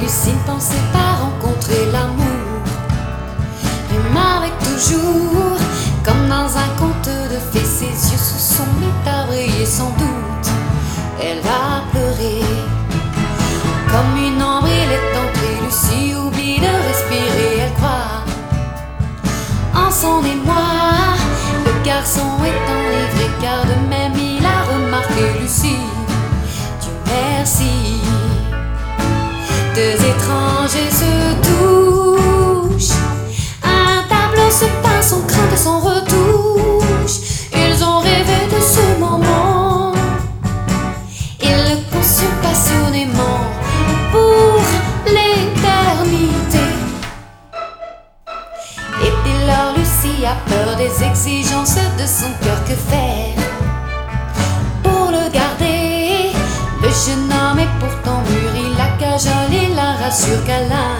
Lucie ne pensait pas rencontrer l'amour. Il m'avait toujours, comme dans un conte de fées, ses yeux se sont mis à sans doute. Elle va pleurer, comme une Deux étrangers se touchent. Un tableau se peint, son crainte et son retouche. Ils ont rêvé de ce moment. Ils le conçurent passionnément pour l'éternité. Et dès lors, Lucie a peur des exigences de son cœur. Que faire? Rassure qu'Alain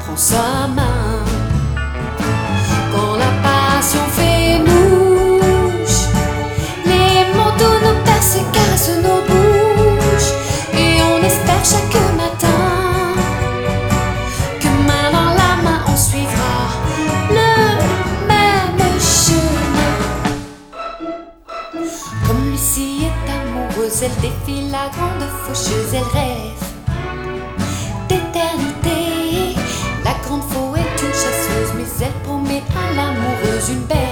prend sa main. Quand la passion fait mouche, les manteaux nous percent et caressent nos bouches, et on espère chaque matin que main dans la main on suivra le même chemin. Comme Lucie est amoureuse, elle défie la grande faucheuse, elle rêve elle promet à l'amoureuse une belle